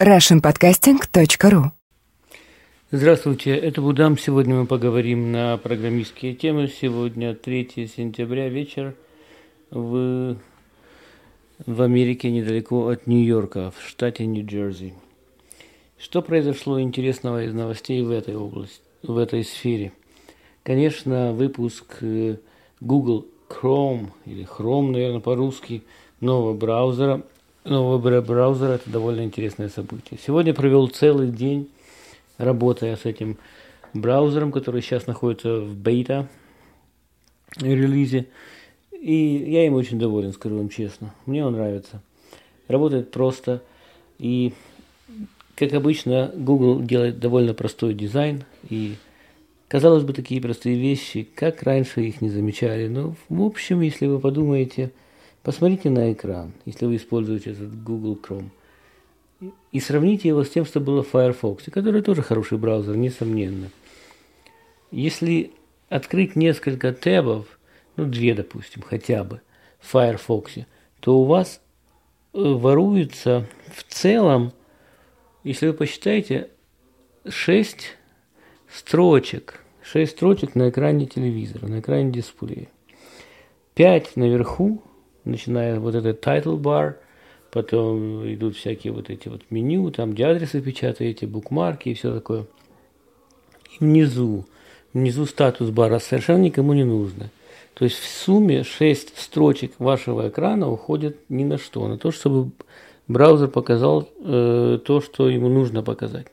russianpodcasting.ru Здравствуйте, это Будам. Сегодня мы поговорим на программистские темы. Сегодня 3 сентября, вечер в, в Америке, недалеко от Нью-Йорка, в штате Нью-Джерси. Что произошло интересного из новостей в этой области, в этой сфере? Конечно, выпуск э, Google Chrome, или Chrome, наверное, по-русски, нового браузера – нового браузера – это довольно интересное событие. Сегодня провел целый день, работая с этим браузером, который сейчас находится в бета релизе. И я им очень доволен, скажу вам честно. Мне он нравится. Работает просто. И, как обычно, Google делает довольно простой дизайн. И, казалось бы, такие простые вещи, как раньше их не замечали. Но, в общем, если вы подумаете – Посмотрите на экран, если вы используете этот Google Chrome, и сравните его с тем, что было в Firefox, который тоже хороший браузер, несомненно. Если открыть несколько табов, ну, две, допустим, хотя бы, в Firefox, то у вас э, воруется в целом, если вы посчитаете, 6 строчек, 6 строчек на экране телевизора, на экране дисплея. 5 наверху, начиная вот этот title bar, потом идут всякие вот эти вот меню, там где адресы печатаете, букмарки и все такое. И внизу, внизу статус бара совершенно никому не нужно. То есть в сумме 6 строчек вашего экрана уходят ни на что, на то, чтобы браузер показал э, то, что ему нужно показать.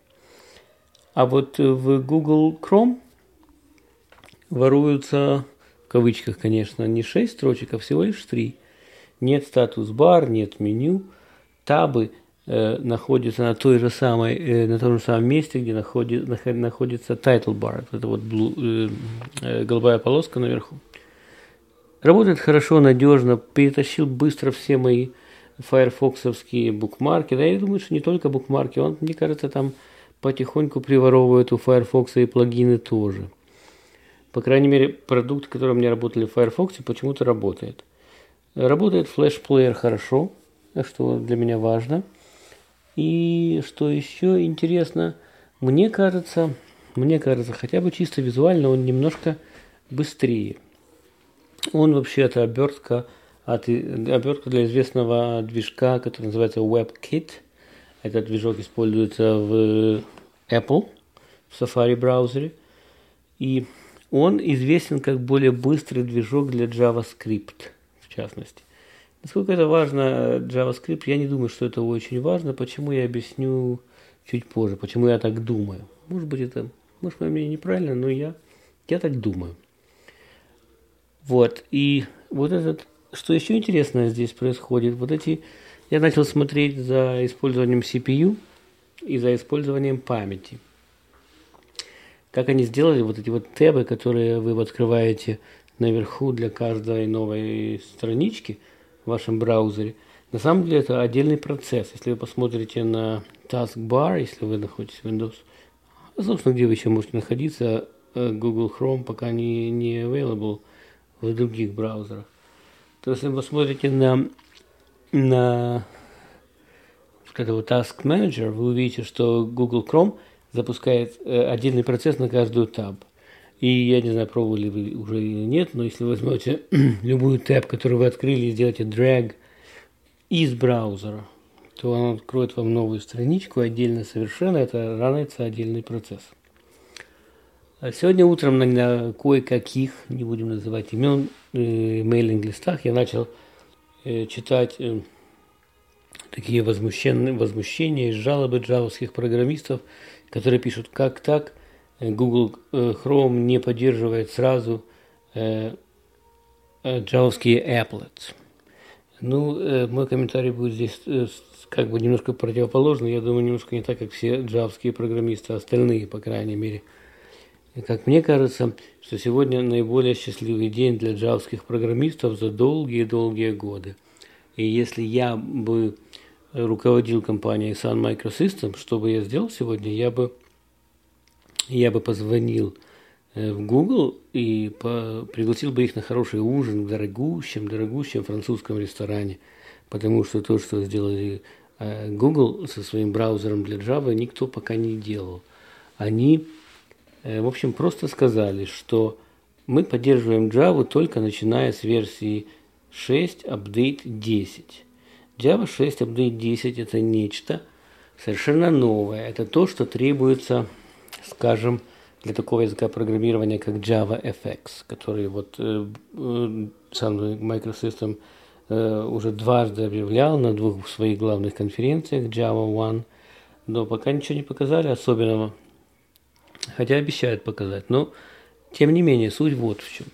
А вот в Google Chrome воруются, в кавычках, конечно, не 6 строчек, а всего лишь 3 нет статус-бар, нет меню, табы э, находятся на той же самой, э, на том же самом месте, где находит, находится title bar, это вот blue, э, э, голубая полоска наверху. Работает хорошо, надежно, перетащил быстро все мои файрфоксовские букмарки. Да, я думаю, что не только букмарки, он, мне кажется, там потихоньку приворовывает у Firefox и плагины тоже. По крайней мере, продукты, которые у меня работали в Firefox, почему-то работает. Работает флеш-плеер хорошо, что для меня важно. И что еще интересно, мне кажется, мне кажется, хотя бы чисто визуально он немножко быстрее. Он вообще это обертка, от, обертка для известного движка, который называется WebKit. Этот движок используется в Apple, в Safari браузере. И он известен как более быстрый движок для JavaScript частности. Насколько это важно JavaScript, я не думаю, что это очень важно. Почему я объясню чуть позже, почему я так думаю. Может быть, это, может, мое мнение неправильно, но я, я так думаю. Вот, и вот этот, что еще интересно здесь происходит, вот эти, я начал смотреть за использованием CPU и за использованием памяти. Как они сделали вот эти вот табы, которые вы открываете наверху для каждой новой странички в вашем браузере. На самом деле это отдельный процесс. Если вы посмотрите на Taskbar, если вы находитесь в Windows, а, собственно, где вы еще можете находиться, э, Google Chrome пока не, не available в других браузерах. То есть, если вы посмотрите на, на вот этого Task Manager, вы увидите, что Google Chrome запускает э, отдельный процесс на каждую таб. И я не знаю, пробовали вы уже или нет, но если возьмете любую тэп, которую вы открыли, и сделаете drag из браузера, то он откроет вам новую страничку отдельно совершенно. Это ранится отдельный процесс. А сегодня утром на, на кое-каких, не будем называть имен, э, мейлинг-листах я начал э, читать э, такие возмущенные, возмущения и жалобы джавовских программистов, которые пишут, как так – Google э, Chrome не поддерживает сразу э, э, джавовские applets. Ну, мой комментарий будет здесь как бы немножко противоположный. Я думаю, немножко не так, как все джавские программисты, остальные, по крайней мере. Как мне кажется, что сегодня наиболее счастливый день для джавских программистов за долгие-долгие годы. И если я бы руководил компанией Sun Microsystems, что бы я сделал сегодня, я бы я бы позвонил э, в Google и по, пригласил бы их на хороший ужин в дорогущем, дорогущем французском ресторане, потому что то, что сделали Google со своим браузером для Java никто пока не делал. Они, в общем, просто сказали, что мы поддерживаем Java только начиная с версии 6 Update 10. Java 6 Update 10 это нечто совершенно новое. Это то, что требуется, скажем, для такого языка программирования, как JavaFX, который вот э, э, сам Microsystem э, уже дважды объявлял на двух своих главных конференциях Java One, но пока ничего не показали особенного, хотя обещают показать. Но тем не менее, суть вот в чем.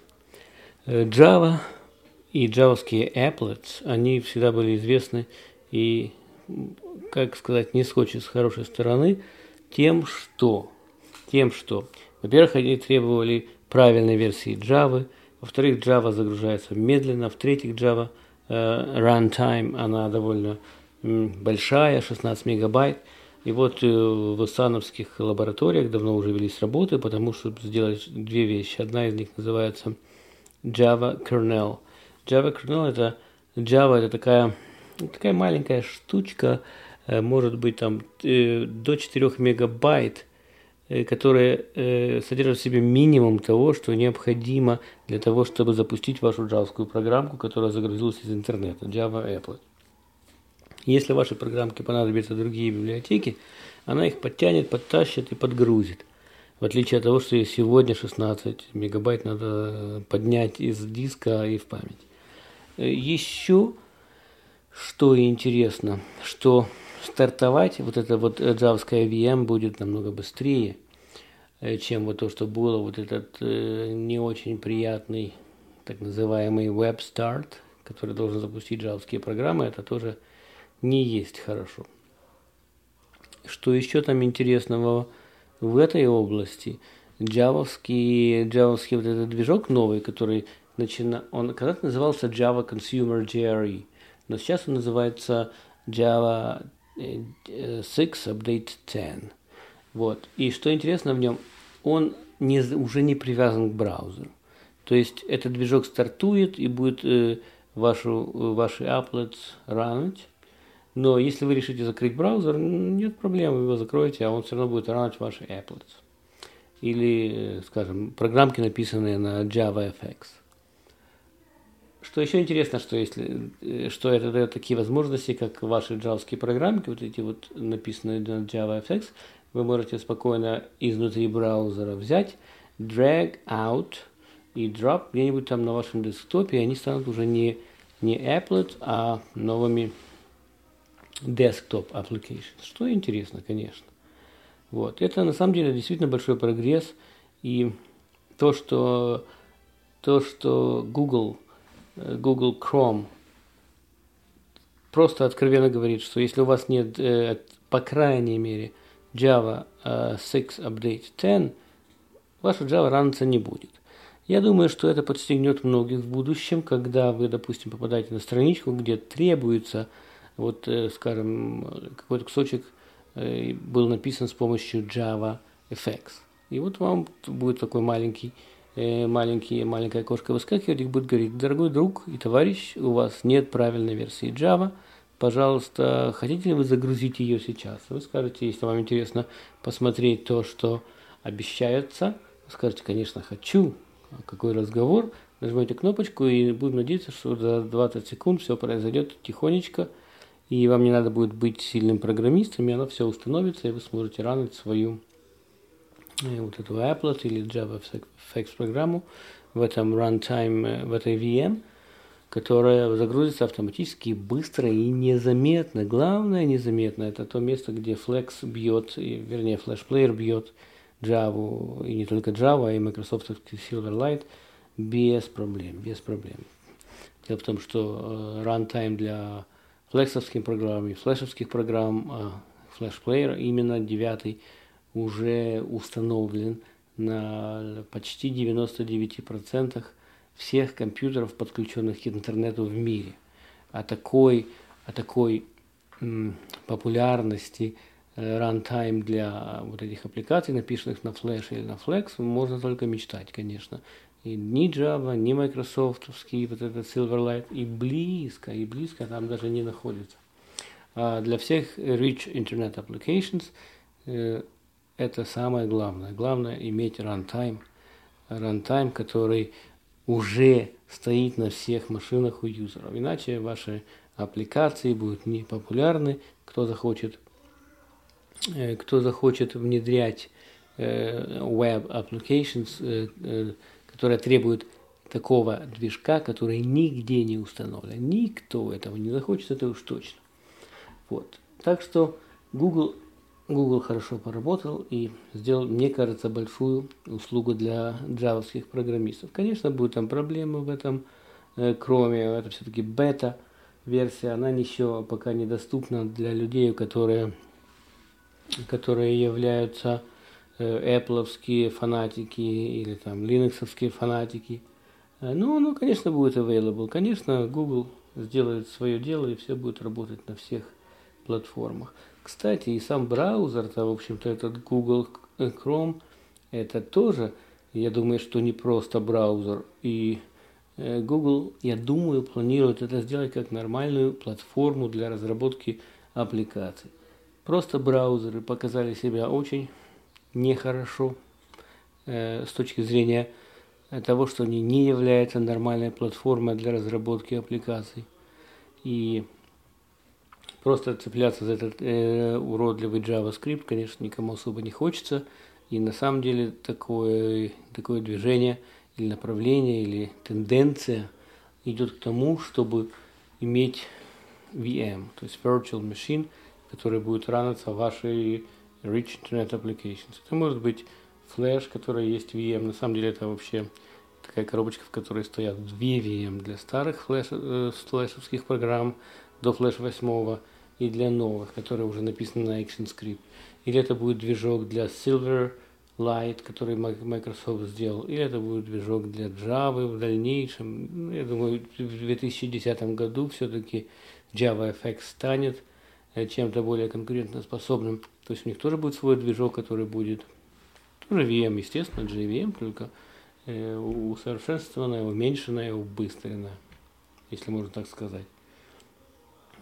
Java и джавовские applets, они всегда были известны и, как сказать, не скотчи с хорошей стороны, тем, что, тем, что, во-первых, они требовали правильной версии Java, во-вторых, Java загружается медленно, в-третьих, Java э, runtime, она довольно большая, 16 мегабайт, и вот э, в САНовских лабораториях давно уже велись работы, потому что сделать две вещи. Одна из них называется Java Kernel. Java Kernel это Java это такая, такая маленькая штучка, э, может быть там э, до 4 мегабайт, которая содержит в себе минимум того, что необходимо для того, чтобы запустить вашу джавскую программку, которая загрузилась из интернета, Java Applet. Если вашей программке понадобятся другие библиотеки, она их подтянет, подтащит и подгрузит. В отличие от того, что сегодня 16 мегабайт надо поднять из диска и в память. Еще что интересно, что стартовать вот это вот джавская VM будет намного быстрее, э, чем вот то, что было вот этот э, не очень приятный так называемый Web Start, который должен запустить джавские программы. Это тоже не есть хорошо. Что еще там интересного в этой области? Джавовский, джавовский вот этот движок новый, который начина... он когда-то назывался Java Consumer GRE, но сейчас он называется Java 6 э, Update 10. Вот. И что интересно в нем, он не, уже не привязан к браузеру. То есть этот движок стартует и будет э, вашу, ваши applets ранить, но если вы решите закрыть браузер, нет проблем, вы его закроете, а он все равно будет ранить ваши applets. Или, скажем, программки, написанные на JavaFX. Что еще интересно, что если что это дает такие возможности, как ваши джавские программки, вот эти вот написанные на JavaFX, вы можете спокойно изнутри браузера взять, drag out и drop где-нибудь там на вашем десктопе, и они станут уже не, не applet, а новыми desktop applications, что интересно, конечно. Вот. Это на самом деле действительно большой прогресс. И то, что, то, что Google, э, Google Chrome просто откровенно говорит, что если у вас нет, э, по крайней мере, Java 6 э, Update 10, ваша Java раниться не будет. Я думаю, что это подстегнет многих в будущем, когда вы, допустим, попадаете на страничку, где требуется вот, э, скажем, какой-то кусочек э, был написан с помощью Java FX. И вот вам будет такой маленький, э, маленький, маленькая окошко выскакивать и будет говорить, дорогой друг и товарищ, у вас нет правильной версии Java, пожалуйста, хотите ли вы загрузить ее сейчас? Вы скажете, если вам интересно посмотреть то, что обещается, вы скажете, конечно, хочу, какой разговор, нажмете кнопочку и будем надеяться, что за 20 секунд все произойдет тихонечко, и вам не надо будет быть сильным программистом, и оно все установится, и вы сможете ранить свою вот эту applet или JavaFX программу в этом runtime, э, в этой VM, которая загрузится автоматически, быстро и незаметно. Главное незаметно это то место, где Flex бьет, вернее Flash Player бьет Java, и не только Java, а и Microsoft Silverlight без проблем, без проблем. Дело в том, что э, runtime для флексовским программам и флешевских программ флеш-плеер именно девятый уже установлен на почти 99% всех компьютеров, подключенных к интернету в мире. О такой, о такой м, популярности рантайм для вот этих аппликаций, написанных на Flash или на Flex, можно только мечтать, конечно. И ни Java, ни Microsoft, вот этот Silverlight, и близко, и близко там даже не находится. А для всех Rich Internet Applications э, это самое главное. Главное иметь runtime, runtime, который уже стоит на всех машинах у юзеров. Иначе ваши аппликации будут не популярны. Кто захочет, э, кто захочет внедрять э, web applications, которые требуют такого движка, который нигде не установлен. Никто этого не захочет, это уж точно. Вот. Так что Google, Google хорошо поработал и сделал, мне кажется, большую услугу для джавовских программистов. Конечно, будут там проблемы в этом э, Chrome, это все-таки бета-версия, она еще пока недоступна для людей, которые, которые являются э, Apple фанатики или там Linux фанатики. Э, ну, ну, конечно, будет available. Конечно, Google сделает свое дело и все будет работать на всех платформах. Кстати, и сам браузер-то, в общем-то, этот Google Chrome, это тоже, я думаю, что не просто браузер. И э, Google, я думаю, планирует это сделать как нормальную платформу для разработки аппликаций. Просто браузеры показали себя очень нехорошо э, с точки зрения того, что они не являются нормальной платформой для разработки аппликаций. И Просто цепляться за этот э, уродливый JavaScript, конечно, никому особо не хочется. И на самом деле такое, такое движение или направление, или тенденция идет к тому, чтобы иметь VM, то есть Virtual Machine, который будет раниться в вашей Rich Internet Applications. Это может быть флеш, который есть VM. На самом деле это вообще такая коробочка, в которой стоят две VM для старых флеш, э, флешевских программ, до Flash 8 и для новых, которые уже написаны на ActionScript. Или это будет движок для Silver Light, который Microsoft сделал, или это будет движок для Java в дальнейшем. Ну, я думаю, в 2010 году все-таки JavaFX станет э, чем-то более конкурентоспособным. То есть у них тоже будет свой движок, который будет тоже VM, естественно, JVM, только э, усовершенствованная, уменьшенная, убыстренная, если можно так сказать.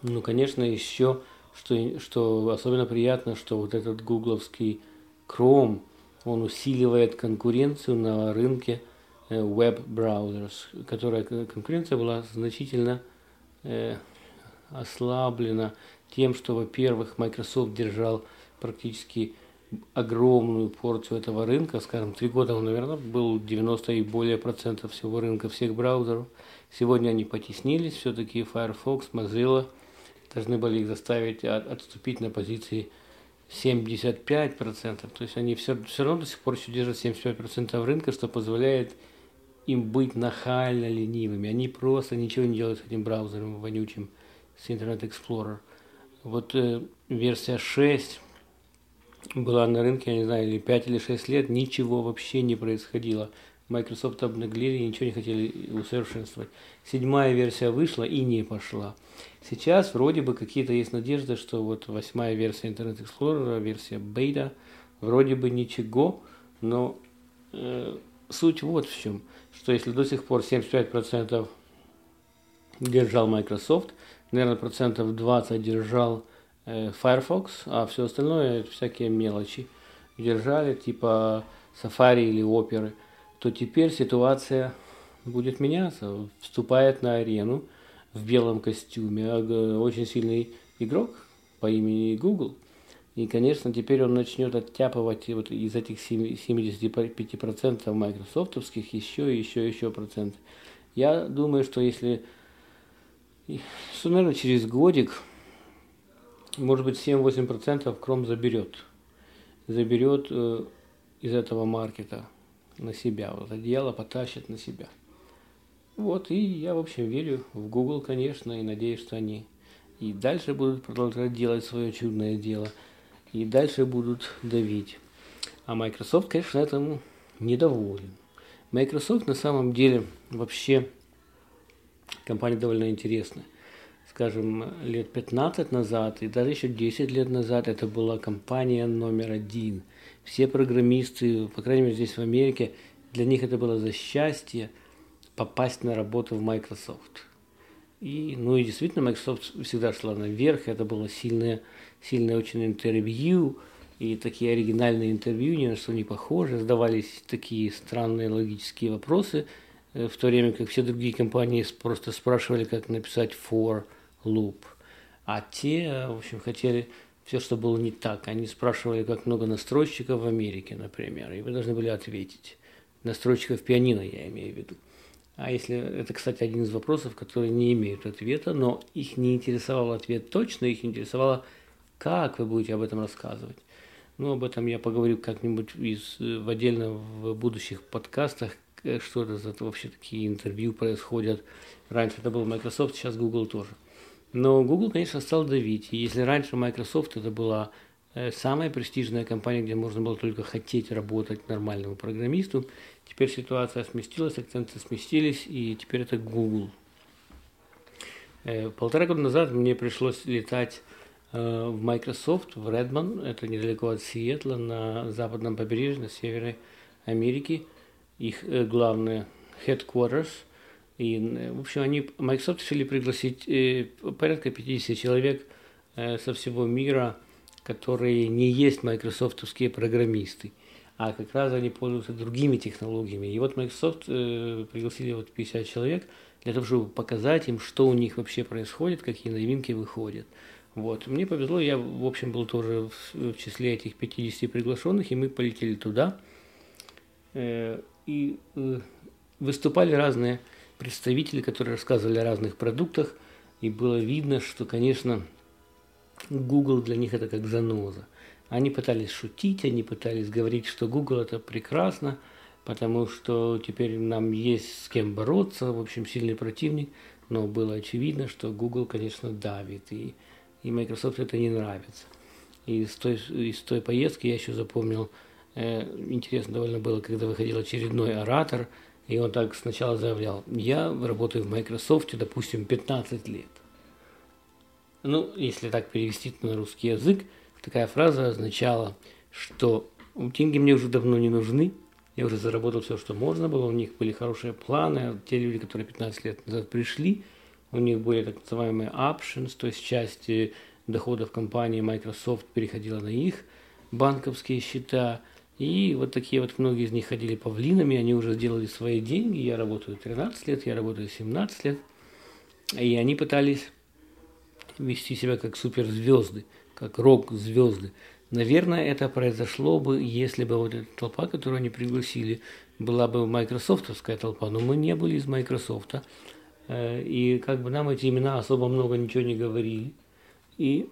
Ну, конечно, еще, что, что особенно приятно, что вот этот гугловский Chrome, он усиливает конкуренцию на рынке э, browsers, которая конкуренция была значительно э, ослаблена тем, что, во-первых, Microsoft держал практически огромную порцию этого рынка, скажем, три года он, наверное, был 90 и более процентов всего рынка всех браузеров. Сегодня они потеснились, все-таки Firefox, Mozilla – должны были их заставить от, отступить на позиции 75%. То есть они все, все равно до сих пор еще держат 75% рынка, что позволяет им быть нахально ленивыми. Они просто ничего не делают с этим браузером вонючим, с Internet Explorer. Вот э, версия 6 была на рынке, я не знаю, или 5 или 6 лет, ничего вообще не происходило. Microsoft обнаглели и ничего не хотели усовершенствовать. Седьмая версия вышла и не пошла. Сейчас вроде бы какие-то есть надежды, что вот восьмая версия Internet Explorer, версия бета, вроде бы ничего, но э, суть вот в чем, что если до сих пор 75% держал Microsoft, наверное, процентов 20 держал э, Firefox, а все остальное всякие мелочи держали, типа Safari или Opera – то теперь ситуация будет меняться. Вступает на арену в белом костюме очень сильный игрок по имени Google. И, конечно, теперь он начнет оттяпывать вот из этих 75% майкрософтовских еще, еще, еще процент. Я думаю, что если, что, наверное, через годик, может быть, 7-8% Chrome заберет. Заберет э, из этого маркета на себя, вот одеяло потащат на себя. Вот, и я, в общем, верю в Google, конечно, и надеюсь, что они и дальше будут продолжать делать свое чудное дело, и дальше будут давить. А Microsoft, конечно, этому недоволен. Microsoft на самом деле вообще компания довольно интересная. Скажем, лет 15 назад и даже еще 10 лет назад это была компания номер один – все программисты, по крайней мере здесь в Америке, для них это было за счастье попасть на работу в Microsoft. И, ну и действительно, Microsoft всегда шла наверх, это было сильное, сильное очень интервью, и такие оригинальные интервью, ни на что не похожи, задавались такие странные логические вопросы, э, в то время как все другие компании просто спрашивали, как написать for loop. А те, в общем, хотели все, что было не так. Они спрашивали, как много настройщиков в Америке, например, и вы должны были ответить. Настройщиков пианино, я имею в виду. А если это, кстати, один из вопросов, которые не имеют ответа, но их не интересовал ответ точно, их интересовало, как вы будете об этом рассказывать. Ну, об этом я поговорю как-нибудь из, в отдельно в будущих подкастах, э, что это за вообще такие интервью происходят. Раньше это был Microsoft, сейчас Google тоже. Но Google, конечно, стал давить. И если раньше Microsoft это была э, самая престижная компания, где можно было только хотеть работать нормальному программисту, Теперь ситуация сместилась, акценты сместились, и теперь это Google. Э, полтора года назад мне пришлось летать э, в Microsoft, в Редмон, это недалеко от Сиэтла, на западном побережье, на севере Америки. Их главное headquarters. И, в общем, они, Microsoft решили пригласить порядка 50 человек со всего мира, которые не есть майкрософтовские программисты а как раз они пользуются другими технологиями. И вот Microsoft э, пригласили вот 50 человек для того, чтобы показать им, что у них вообще происходит, какие новинки выходят. Вот. Мне повезло, я, в общем, был тоже в, числе этих 50 приглашенных, и мы полетели туда. Э, и э, выступали разные представители, которые рассказывали о разных продуктах, и было видно, что, конечно, Google для них это как заноза. Они пытались шутить, они пытались говорить, что Google это прекрасно, потому что теперь нам есть с кем бороться, в общем, сильный противник, но было очевидно, что Google, конечно, давит, и, и Microsoft это не нравится. И из той, из той поездки я еще запомнил, э, интересно довольно было, когда выходил очередной оратор, и он так сначала заявлял, я работаю в Microsoft, допустим, 15 лет. Ну, если так перевести на русский язык, Такая фраза означала, что деньги мне уже давно не нужны, я уже заработал все, что можно было, у них были хорошие планы, те люди, которые 15 лет назад пришли, у них были так называемые options, то есть часть э, доходов компании Microsoft переходила на их банковские счета, и вот такие вот многие из них ходили павлинами, они уже сделали свои деньги, я работаю 13 лет, я работаю 17 лет, и они пытались вести себя как суперзвезды как рок-звезды. Наверное, это произошло бы, если бы вот эта толпа, которую они пригласили, была бы майкрософтовская толпа, но мы не были из Microsoft, э, и как бы нам эти имена особо много ничего не говорили. И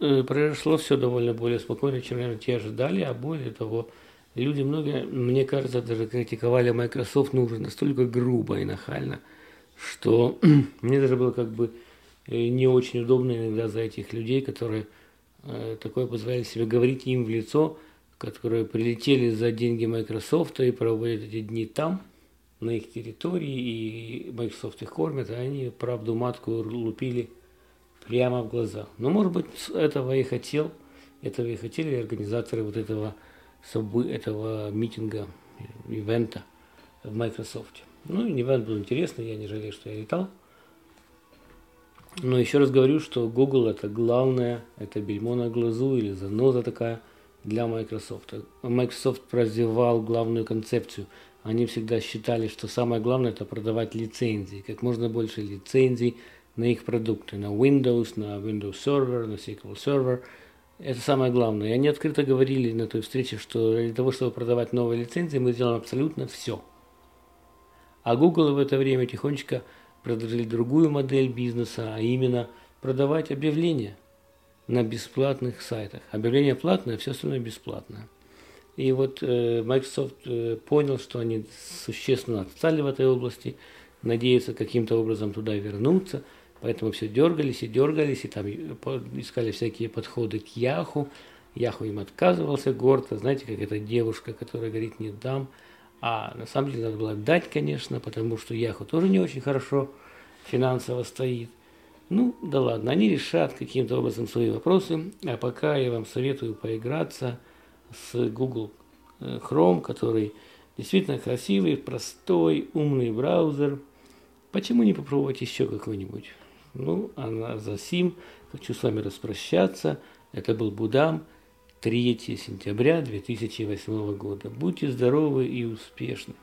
произошло все довольно более спокойно, чем, наверное, те ожидали, а более того, люди много, мне кажется, даже критиковали Microsoft, ну, уже настолько грубо и нахально, что мне даже было как бы не очень удобно иногда за этих людей, которые э, такое позволяли себе говорить им в лицо, которые прилетели за деньги Microsoft и проводят эти дни там, на их территории, и Microsoft их кормит, а они правду матку лупили прямо в глаза. Но, может быть, этого и хотел, этого и хотели организаторы вот этого, этого митинга, ивента в Microsoft. Ну, ивент был интересный, я не жалею, что я летал. Но еще раз говорю, что Google это главное, это бельмо на глазу или заноза такая для Microsoft. Microsoft развивал главную концепцию. Они всегда считали, что самое главное это продавать лицензии, как можно больше лицензий на их продукты, на Windows, на Windows Server, на SQL Server. Это самое главное. И они открыто говорили на той встрече, что для того, чтобы продавать новые лицензии, мы сделаем абсолютно все. А Google в это время тихонечко предложили другую модель бизнеса, а именно продавать объявления на бесплатных сайтах. Объявление платное, все остальное бесплатное. И вот э, Microsoft э, понял, что они существенно отстали в этой области, надеются каким-то образом туда вернуться, поэтому все дергались и дергались, и там искали всякие подходы к Яху. Яху им отказывался гордо, знаете, как эта девушка, которая говорит «не дам», а на самом деле надо было дать, конечно, потому что Яху тоже не очень хорошо финансово стоит. Ну, да ладно, они решат каким-то образом свои вопросы, а пока я вам советую поиграться с Google э, Chrome, который действительно красивый, простой, умный браузер, Почему не попробовать еще какой-нибудь? Ну, а на за сим хочу с вами распрощаться. Это был Будам, 3 сентября 2008 года. Будьте здоровы и успешны.